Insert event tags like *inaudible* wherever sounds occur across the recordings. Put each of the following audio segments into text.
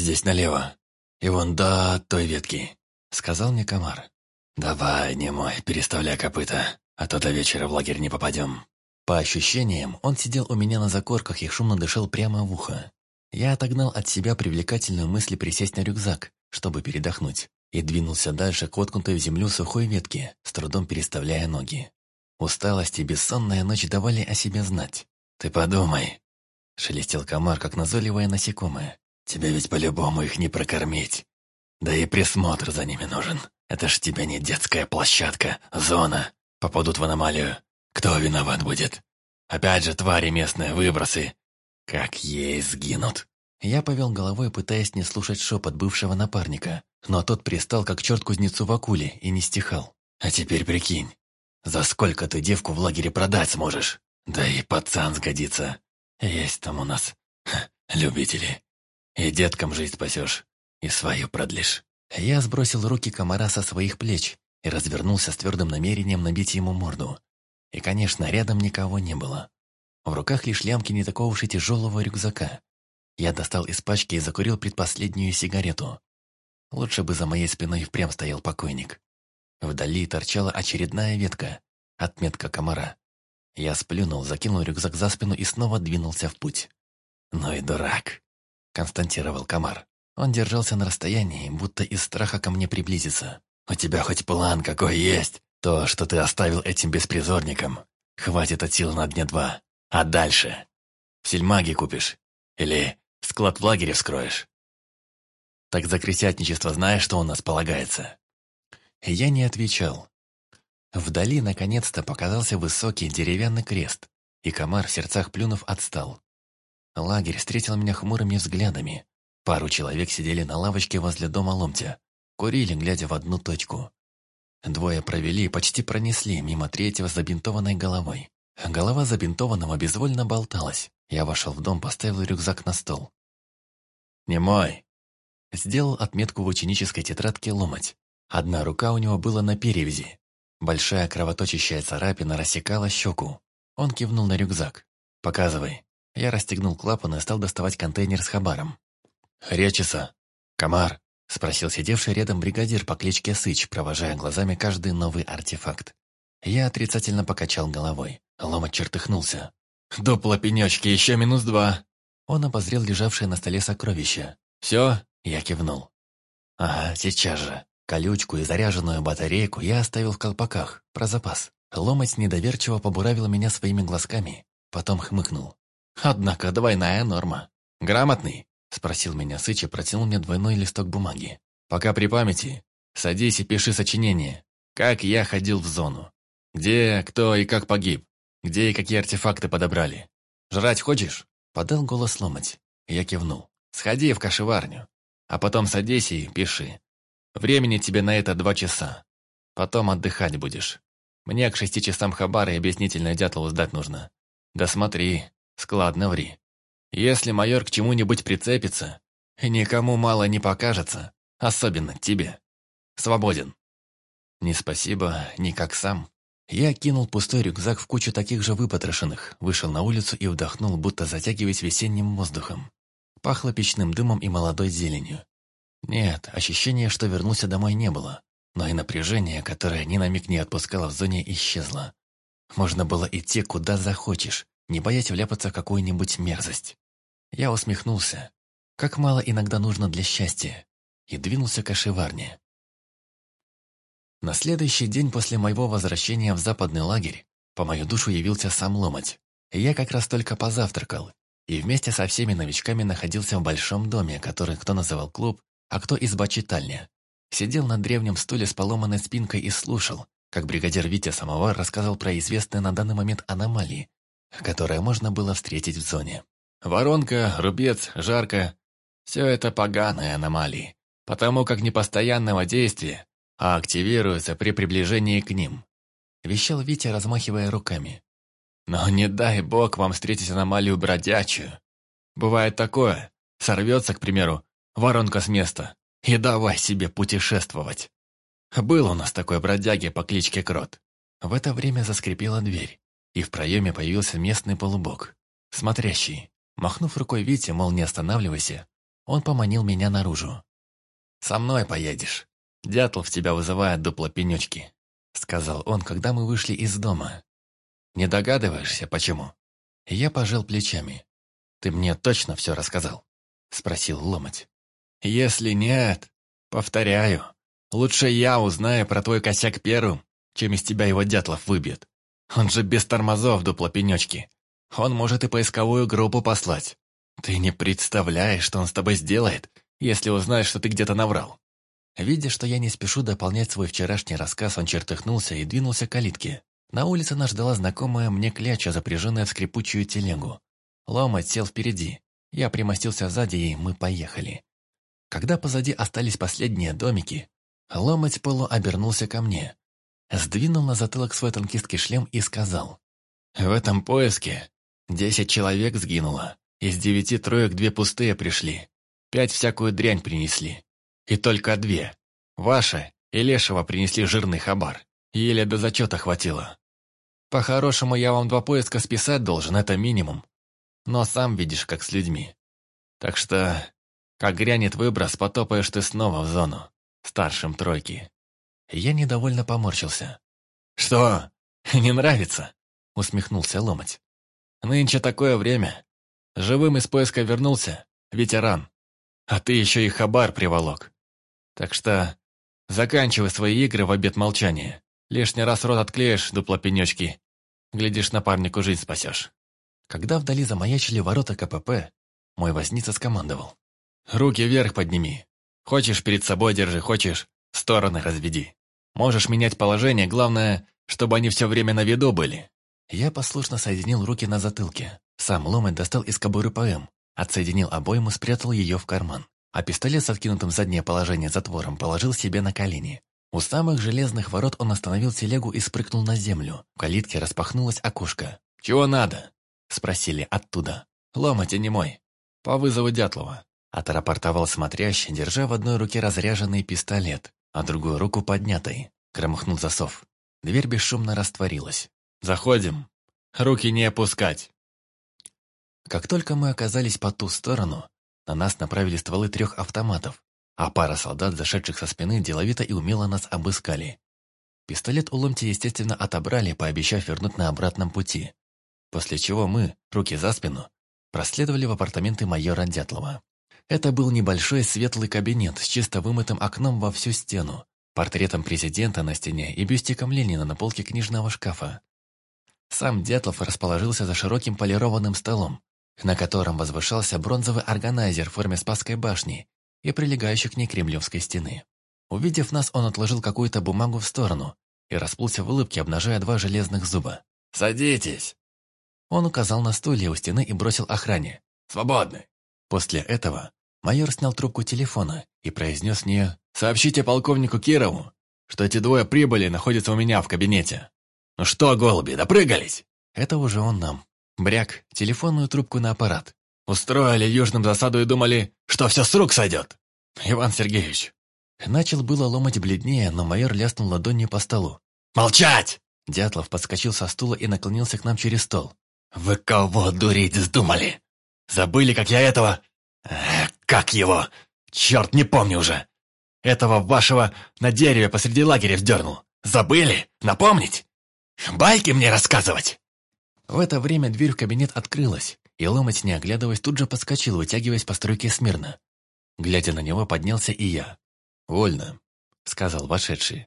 здесь налево, и вон до той ветки», — сказал мне комар. «Давай, не мой, переставляй копыта, а то до вечера в лагерь не попадем». По ощущениям, он сидел у меня на закорках и шумно дышал прямо в ухо. Я отогнал от себя привлекательную мысль присесть на рюкзак, чтобы передохнуть, и двинулся дальше к воткнутой в землю сухой ветке, с трудом переставляя ноги. Усталость и бессонная ночь давали о себе знать. «Ты подумай», — шелестел комар, как назойливое насекомое. «Тебе ведь по-любому их не прокормить. Да и присмотр за ними нужен. Это ж тебе не детская площадка, зона. Попадут в аномалию. Кто виноват будет? Опять же твари местные, выбросы. Как ей сгинут». Я повел головой, пытаясь не слушать шепот бывшего напарника, но тот пристал, как черт кузнецу в акуле, и не стихал. «А теперь прикинь, за сколько ты девку в лагере продать сможешь? Да и пацан сгодится. Есть там у нас ха, любители. И деткам жизнь спасешь, и свою продлишь». Я сбросил руки комара со своих плеч и развернулся с твердым намерением набить ему морду. И, конечно, рядом никого не было. В руках лишь лямки не такого уж и тяжелого рюкзака. Я достал из пачки и закурил предпоследнюю сигарету. Лучше бы за моей спиной впрямь стоял покойник. Вдали торчала очередная ветка, отметка комара. Я сплюнул, закинул рюкзак за спину и снова двинулся в путь. «Ну и дурак», — константировал комар. Он держался на расстоянии, будто из страха ко мне приблизиться. «У тебя хоть план какой есть? То, что ты оставил этим беспризорникам. Хватит от сил на дня два. А дальше? В сельмаге купишь? Или склад в лагере вскроешь?» «Так за крысятничество знаешь, что у нас полагается?» Я не отвечал. Вдали наконец-то показался высокий деревянный крест, и комар в сердцах плюнув отстал. Лагерь встретил меня хмурыми взглядами. Пару человек сидели на лавочке возле дома ломтя, курили, глядя в одну точку. Двое провели и почти пронесли мимо третьего с забинтованной головой. Голова забинтованного безвольно болталась. Я вошел в дом, поставил рюкзак на стол. «Не мой!» Сделал отметку в ученической тетрадке ломать. Одна рука у него была на перевязи. Большая кровоточащая царапина рассекала щеку. Он кивнул на рюкзак. «Показывай». Я расстегнул клапан и стал доставать контейнер с хабаром. «Речиса! Комар!» — спросил сидевший рядом бригадир по кличке Сыч, провожая глазами каждый новый артефакт. Я отрицательно покачал головой. Ломать чертыхнулся. «Дупло пенечки, еще минус два!» Он обозрел лежавшее на столе сокровище. «Все?» — я кивнул. «Ага, сейчас же». Колючку и заряженную батарейку я оставил в колпаках, про запас. Ломать недоверчиво побуравил меня своими глазками, потом хмыкнул. «Однако двойная норма. Грамотный?» — спросил меня Сыч и протянул мне двойной листок бумаги. «Пока при памяти. Садись и пиши сочинение. Как я ходил в зону. Где, кто и как погиб. Где и какие артефакты подобрали. Жрать хочешь?» Подал голос Ломать. Я кивнул. «Сходи в кошеварню. А потом садись и пиши. Времени тебе на это два часа. Потом отдыхать будешь. Мне к шести часам хабара и объяснительное дятлову сдать нужно. Да смотри, складно ври. Если майор к чему-нибудь прицепится, никому мало не покажется, особенно тебе. Свободен. Ни спасибо, ни как сам. Я кинул пустой рюкзак в кучу таких же выпотрошенных, вышел на улицу и вдохнул, будто затягиваясь весенним воздухом. Пахло печным дымом и молодой зеленью. Нет, ощущения, что вернулся домой, не было. Но и напряжение, которое ни на миг не отпускало в зоне, исчезло. Можно было идти куда захочешь, не боясь вляпаться в какую-нибудь мерзость. Я усмехнулся. Как мало иногда нужно для счастья. И двинулся к ошиварне. На следующий день после моего возвращения в западный лагерь по мою душу явился сам Ломать. Я как раз только позавтракал, и вместе со всеми новичками находился в большом доме, который кто называл клуб, а кто изба-читальня. Сидел на древнем стуле с поломанной спинкой и слушал, как бригадир Витя Самовар рассказал про известные на данный момент аномалии, которые можно было встретить в зоне. Воронка, рубец, жарко – все это поганые аномалии, потому как непостоянного действия, а активируются при приближении к ним. Вещал Витя, размахивая руками. Но не дай бог вам встретить аномалию бродячую. Бывает такое, сорвется, к примеру, воронка с места, и давай себе путешествовать. Был у нас такой бродяги по кличке Крот. В это время заскрипела дверь, и в проеме появился местный полубог, смотрящий. Махнув рукой Вите, мол, не останавливайся, Он поманил меня наружу. «Со мной поедешь. Дятлов тебя вызывает дупло пенечки», — сказал он, когда мы вышли из дома. «Не догадываешься, почему?» Я пожал плечами. «Ты мне точно все рассказал?» — спросил Ломоть. «Если нет, повторяю, лучше я узнаю про твой косяк первым, чем из тебя его Дятлов выбьет. Он же без тормозов дупло пенечки. Он может и поисковую группу послать. Ты не представляешь, что он с тобой сделает, если узнает, что ты где-то наврал». Видя, что я не спешу дополнять свой вчерашний рассказ, он чертыхнулся и двинулся к калитке. На улице нас ждала знакомая мне кляча, запряженная в скрипучую телегу. Ломать сел впереди. Я примостился сзади, и мы поехали. Когда позади остались последние домики, Ломать полу обернулся ко мне. Сдвинул на затылок свой танкистский шлем и сказал. «В этом поиске десять человек сгинуло. Из девяти троек две пустые пришли. Пять всякую дрянь принесли. И только две. Ваша и Лешего принесли жирный хабар. Еле до зачета хватило. По-хорошему, я вам два поиска списать должен, это минимум. Но сам видишь, как с людьми. Так что, как грянет выброс, потопаешь ты снова в зону. Старшим тройки. Я недовольно поморщился. «Что, *laughs* не нравится?» Усмехнулся Ломать. «Нынче такое время. Живым из поиска вернулся, ветеран. А ты еще и хабар приволок. Так что заканчивай свои игры в обед молчания. Лишний раз рот отклеишь, дупло пенечки. Глядишь, напарнику жизнь спасешь. Когда вдали замаячили ворота КПП, мой возница скомандовал. «Руки вверх подними. Хочешь, перед собой держи, хочешь, стороны разведи. Можешь менять положение, главное, чтобы они все время на виду были». Я послушно соединил руки на затылке. Сам Ломан достал из кобуры ПМ, отсоединил обойму, спрятал ее в карман, а пистолет с откинутым заднее положение затвором положил себе на колени. У самых железных ворот он остановил телегу и спрыгнул на землю. В калитке распахнулось окошко. «Чего надо?» – спросили оттуда. «Ломоть, не мой. По вызову Дятлова». Отрапортовал смотрящий, держа в одной руке разряженный пистолет, а другую руку поднятой. Громыхнул засов. Дверь бесшумно растворилась. «Заходим. Руки не опускать». Как только мы оказались по ту сторону, на нас направили стволы трех автоматов, а пара солдат, зашедших со спины, деловито и умело нас обыскали. Пистолет у Ломти, естественно, отобрали, пообещав вернуть на обратном пути. После чего мы, руки за спину, проследовали в апартаменты майора Дятлова. Это был небольшой светлый кабинет с чисто вымытым окном во всю стену, портретом президента на стене и бюстиком Ленина на полке книжного шкафа. Сам Дятлов расположился за широким полированным столом, на котором возвышался бронзовый органайзер в форме Спасской башни и прилегающей к ней кремлевской стены. Увидев нас, он отложил какую-то бумагу в сторону и расплылся в улыбке, обнажая два железных зуба. «Садитесь!» Он указал на стулья у стены и бросил охране. «Свободны!» После этого майор снял трубку телефона и произнес мне «Сообщите полковнику Кирову, что эти двое прибыли и находятся у меня в кабинете». «Ну что, голуби, допрыгались?» Это уже он нам. Бряк, телефонную трубку на аппарат. Устроили южным засаду и думали, что все с рук сойдет. Иван Сергеевич. Начал было ломать бледнее, но майор ляснул ладонью по столу. «Молчать!» Дятлов подскочил со стула и наклонился к нам через стол. «Вы кого дурить вздумали? Забыли, как я этого... Как его? Черт, не помню уже. Этого вашего на дереве посреди лагеря вздернул. Забыли? Напомнить? Байки мне рассказывать?» В это время дверь в кабинет открылась, и ломать, не оглядываясь, тут же подскочил, вытягиваясь по стройке смирно. Глядя на него, поднялся и я. «Вольно», — сказал вошедший.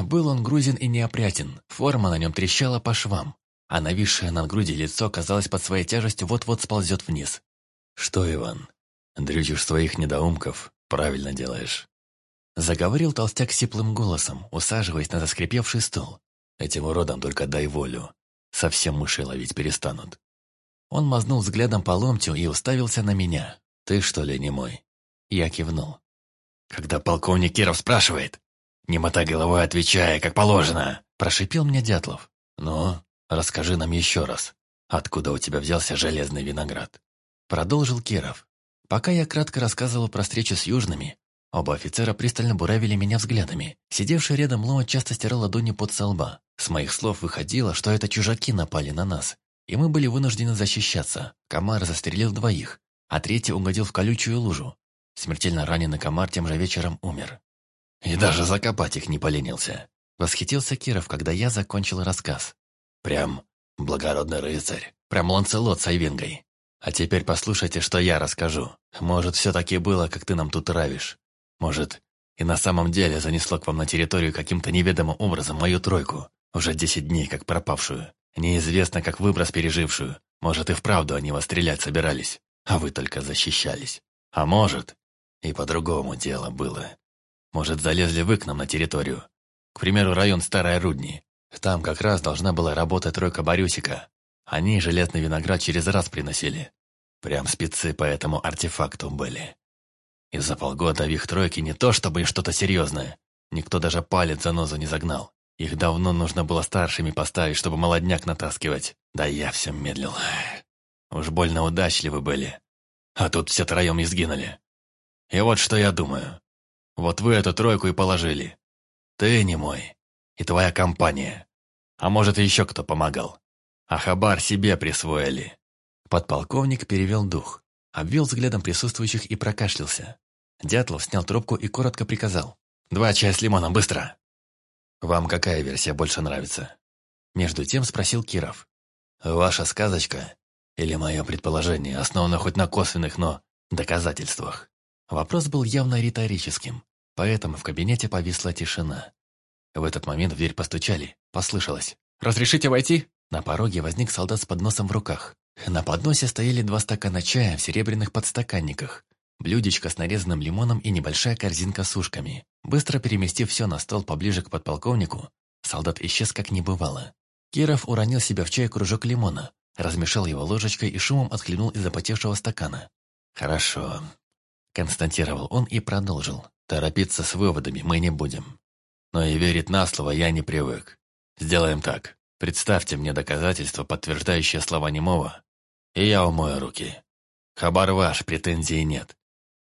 Был он грузин и неопрятен, форма на нем трещала по швам, а нависшее над груди лицо, казалось, под своей тяжестью вот-вот сползет вниз. «Что, Иван, дрючишь своих недоумков, правильно делаешь». Заговорил толстяк сиплым голосом, усаживаясь на заскрипевший стол. «Этим уродам только дай волю, Совсем мышей ловить перестанут. Он мазнул взглядом по ломтю и уставился на меня. «Ты что ли не мой?» Я кивнул. «Когда полковник Киров спрашивает, не мотай головой, отвечая, как положено!» Прошипел мне Дятлов. «Ну, расскажи нам еще раз, откуда у тебя взялся железный виноград?» Продолжил Киров. Пока я кратко рассказывал про встречу с южными, оба офицера пристально буравили меня взглядами. Сидевший рядом Лома часто стирал ладони под со лба. С моих слов выходило, что это чужаки напали на нас, и мы были вынуждены защищаться. Комар застрелил двоих, а третий угодил в колючую лужу. Смертельно раненый комар тем же вечером умер. И даже закопать их не поленился. Восхитился Киров, когда я закончил рассказ. Прям благородный рыцарь. Прям Ланцелот с Айвингой. А теперь послушайте, что я расскажу. Может, все-таки было, как ты нам тут травишь. Может, и на самом деле занесло к вам на территорию каким-то неведомым образом мою тройку, уже десять дней как пропавшую. Неизвестно, как выброс пережившую. Может, и вправду они вас стрелять собирались, а вы только защищались. А может, и по-другому дело было. Может, залезли вы к нам на территорию. К примеру, район Старой Рудни. Там как раз должна была работать тройка Борюсика. Они железный виноград через раз приносили. Прям спецы по этому артефакту были. И за полгода в их тройке не то чтобы что-то серьезное. Никто даже палец за нозу не загнал. Их давно нужно было старшими поставить, чтобы молодняк натаскивать. Да я все медлил. Уж больно удачливы были. А тут все троем и сгинули. И вот что я думаю. Вот вы эту тройку и положили. Ты не мой. И твоя компания. А может, еще кто помогал. А хабар себе присвоили. Подполковник перевел дух, обвел взглядом присутствующих и прокашлялся. Дятлов снял трубку и коротко приказал. «Два чая с лимоном, быстро!» «Вам какая версия больше нравится?» Между тем спросил Киров. «Ваша сказочка или мое предположение, основано хоть на косвенных, но доказательствах?» Вопрос был явно риторическим, поэтому в кабинете повисла тишина. В этот момент в дверь постучали, послышалось. «Разрешите войти?» На пороге возник солдат с подносом в руках. На подносе стояли два стакана чая в серебряных подстаканниках, блюдечко с нарезанным лимоном и небольшая корзинка с ушками. Быстро переместив все на стол поближе к подполковнику, солдат исчез как не бывало. Киров уронил себя в чай кружок лимона, размешал его ложечкой и шумом отхлебнул из запотевшего стакана. «Хорошо», — констатировал он и продолжил. «Торопиться с выводами мы не будем. Но и верить на слово я не привык. Сделаем так. Представьте мне доказательства, подтверждающие слова немого, и я умою руки. Хабар ваш, претензий нет.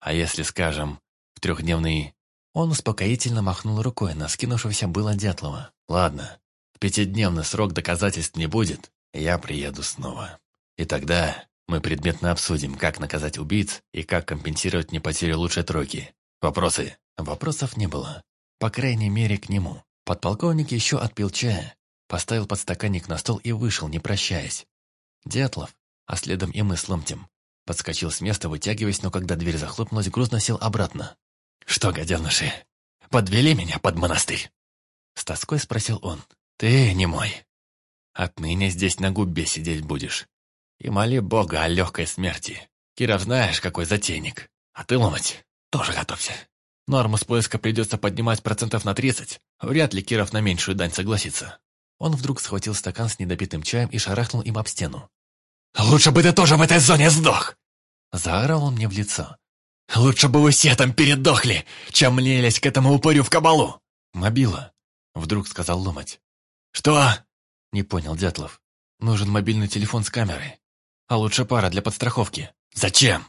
А если, скажем, в трехдневный...» Он успокоительно махнул рукой на скинувшегося было Дятлова. «Ладно, в пятидневный срок доказательств не будет, я приеду снова. И тогда мы предметно обсудим, как наказать убийц и как компенсировать мне потерю лучшей тройки. Вопросы?» Вопросов не было. По крайней мере, к нему. Подполковник еще отпил чая, поставил подстаканник на стол и вышел, не прощаясь. Дятлов, а следом и мы с Ломтем, подскочил с места, вытягиваясь, но когда дверь захлопнулась, грузно сел обратно. «Что, гаденыши, подвели меня под монастырь?» С тоской спросил он. «Ты не мой. Отныне здесь на губе сидеть будешь. И моли Бога о легкой смерти. Киров знаешь, какой затейник. А ты, ломать, тоже готовься. Норму с поиска придется поднимать процентов на 30. Вряд ли Киров на меньшую дань согласится. Он вдруг схватил стакан с недопитым чаем и шарахнул им об стену. «Лучше бы ты тоже в этой зоне сдох!» Заорал он мне в лицо. «Лучше бы вы все там передохли, чем млелись к этому упырю в кабалу!» «Мобила», — вдруг сказал Ломать. «Что?» — не понял Дятлов. «Нужен мобильный телефон с камерой. А лучше пара для подстраховки». «Зачем?»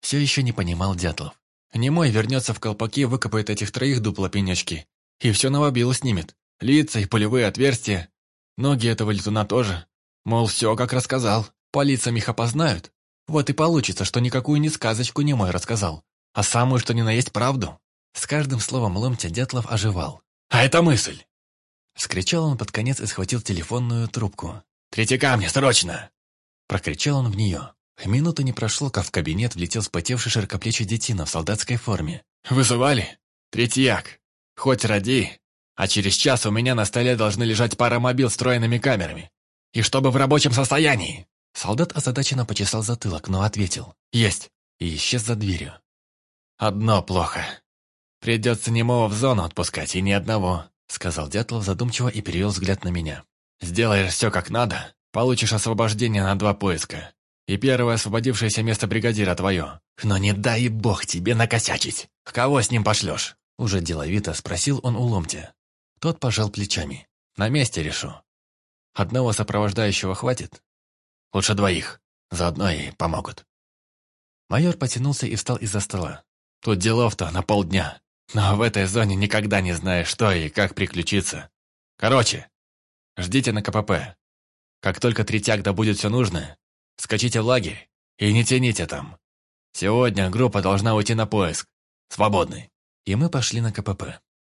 Все еще не понимал Дятлов. Немой вернется в колпаке, выкопает этих троих дупло-пенечки. И все на мобилу снимет. Лица и полевые отверстия. Ноги этого летуна тоже. Мол, все как рассказал. По лицам их опознают. Вот и получится, что никакую не сказочку Немой рассказал, а самую, что ни на есть правду. С каждым словом Ломтя Дятлов оживал. «А это мысль!» Скричал он под конец и схватил телефонную трубку. «Третий камни, срочно!» Прокричал он в нее. Минуты не прошло, как в кабинет влетел спотевший широкоплечий детина в солдатской форме. «Вызывали? Третьяк. Хоть ради. А через час у меня на столе должны лежать пара мобил с встроенными камерами. И чтобы в рабочем состоянии!» Солдат озадаченно почесал затылок, но ответил «Есть!» и исчез за дверью. «Одно плохо. Придется немого в зону отпускать, и ни одного», сказал Дятлов задумчиво и перевел взгляд на меня. «Сделаешь все как надо, получишь освобождение на два поиска. И первое освободившееся место бригадира твое. Но не дай бог тебе накосячить. Кого с ним пошлешь?» Уже деловито спросил он у Ломтя. Тот пожал плечами. «На месте решу. Одного сопровождающего хватит?» Лучше двоих. Заодно и помогут. Майор потянулся и встал из-за стола. Тут делов-то на полдня. Но в этой зоне никогда не знаешь, что и как приключиться. Короче, ждите на КПП. Как только третьяк добудет все нужное, скачите в лагерь и не тяните там. Сегодня группа должна уйти на поиск. Свободны». И мы пошли на КПП.